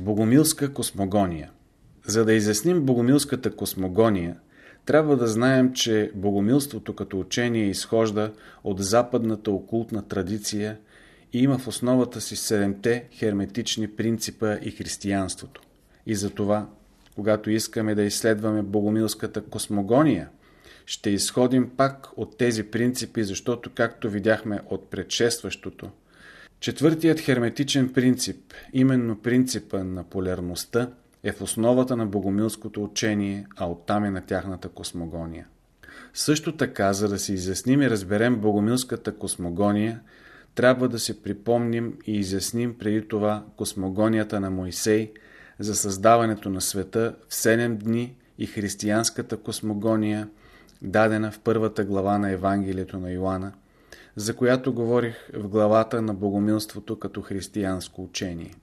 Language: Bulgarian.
Богомилска космогония За да изясним богомилската космогония, трябва да знаем, че богомилството като учение изхожда от западната окултна традиция и има в основата си седемте херметични принципа и християнството. И затова, когато искаме да изследваме богомилската космогония, ще изходим пак от тези принципи, защото, както видяхме от предшестващото, четвъртият херметичен принцип, именно принципа на полярността, е в основата на богомилското учение, а оттам е на тяхната космогония. Също така, за да се изясним и разберем богомилската космогония, трябва да се припомним и изясним преди това космогонията на Моисей за създаването на света в 7 дни и християнската космогония, дадена в първата глава на Евангелието на Йоанна, за която говорих в главата на богомилството като християнско учение.